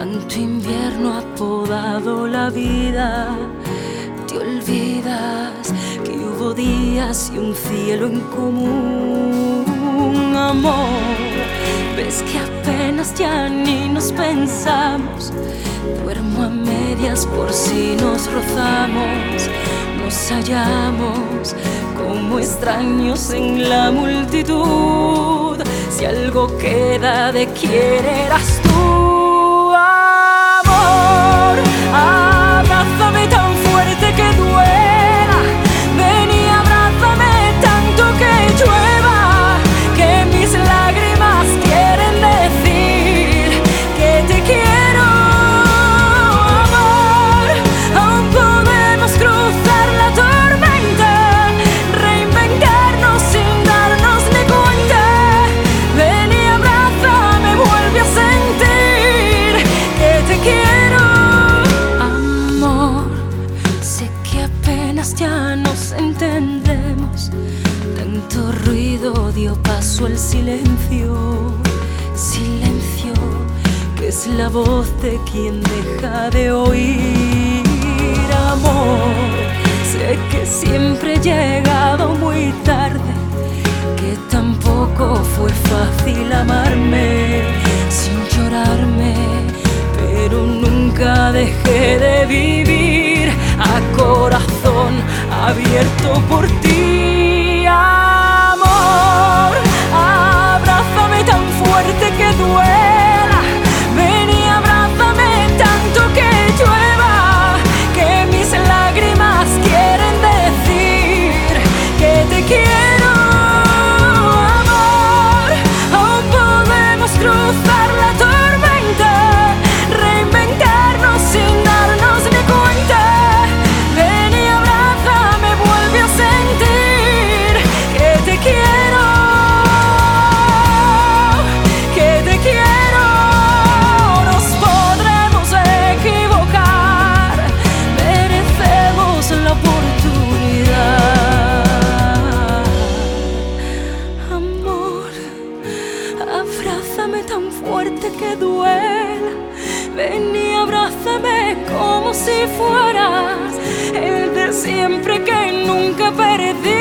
ha podado la vida. Te olvidas que hubo días y un cielo en común, amor. Ves que apenas ya ni nos pensamos. Duermo a medias por si nos rozamos, nos hallamos como extraños en la multitud. Si algo queda de quién eras tú, amor, abrázame tan fuerte Tanto ruido dio paso al silencio. Silencio que es la voz de quien deja de oír. Amor, sé que siempre he llegado muy tarde. Que tampoco fue fácil amarme sin llorarme. Pero nunca dejé de vivir a corazón abierto por ti, podemos tan fuerte que duela. Ven y abrázame como si fueras el de siempre que nunca perdí.